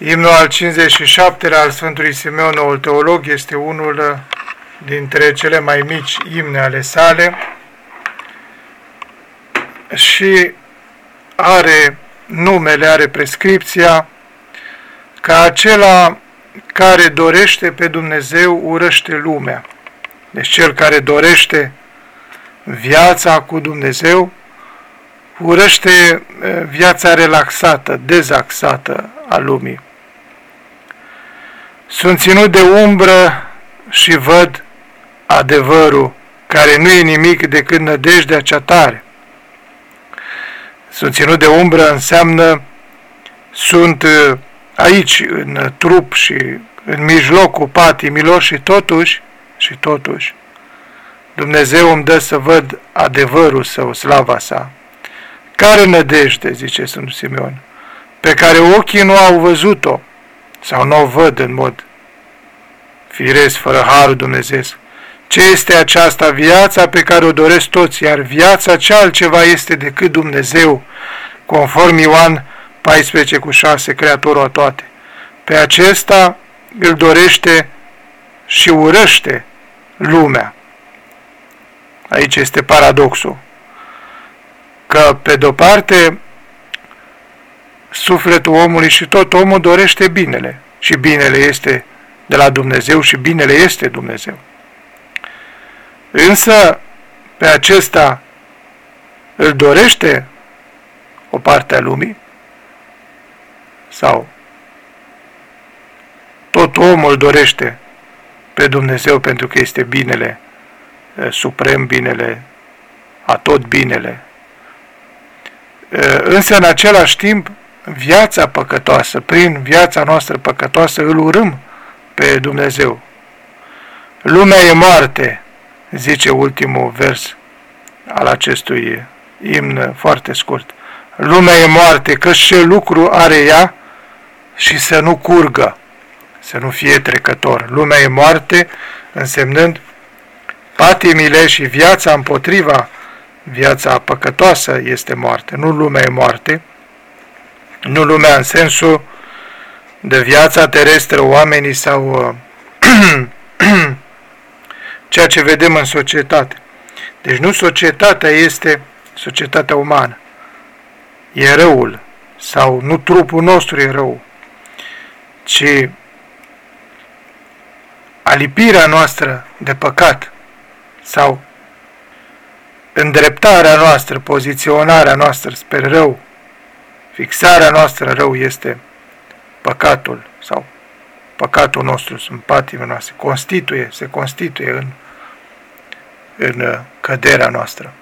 Imnul al 57 al Sfântului Simeon, noul teolog, este unul dintre cele mai mici imne ale sale și are numele, are prescripția ca acela care dorește pe Dumnezeu urăște lumea. Deci cel care dorește viața cu Dumnezeu urăște viața relaxată, dezaxată a lumii. Sunt ținut de umbră și văd adevărul, care nu e nimic decât nădejdea cea tare. Sunt ținut de umbră înseamnă sunt aici, în trup și în mijlocul patimilor și totuși, și totuși, Dumnezeu îmi dă să văd adevărul său, slava sa. Care nădejde, zice Sfântul Simeon, pe care ochii nu au văzut-o sau nu o văd în mod firesc, fără harul Dumnezeu. Ce este aceasta viața pe care o doresc toți, iar viața ce altceva este decât Dumnezeu, conform Ioan 14 cu 6, Creatorul a toate. Pe acesta îl dorește și urăște lumea. Aici este paradoxul. Că, pe de-o parte, sufletul omului și tot omul dorește binele. Și binele este de la Dumnezeu și binele este Dumnezeu. Însă, pe acesta îl dorește o parte a lumii? Sau tot omul dorește pe Dumnezeu pentru că este binele suprem, binele, a tot binele. Însă, în același timp, viața păcătoasă, prin viața noastră păcătoasă, îl urâm pe Dumnezeu. Lumea e moarte, zice ultimul vers al acestui imn foarte scurt. Lumea e moarte, că ce lucru are ea și să nu curgă, să nu fie trecător. Lumea e moarte, însemnând patimile și viața împotriva, viața păcătoasă este moarte, nu lumea e moarte, nu lumea în sensul de viața terestră, oamenii sau uh, ceea ce vedem în societate. Deci nu societatea este societatea umană. E răul. Sau nu trupul nostru e rău. Ci alipirea noastră de păcat sau îndreptarea noastră, poziționarea noastră spre rău, fixarea noastră rău este păcatul sau păcatul nostru, sunt patimile noastre, constituie, se constituie în, în uh, căderea noastră.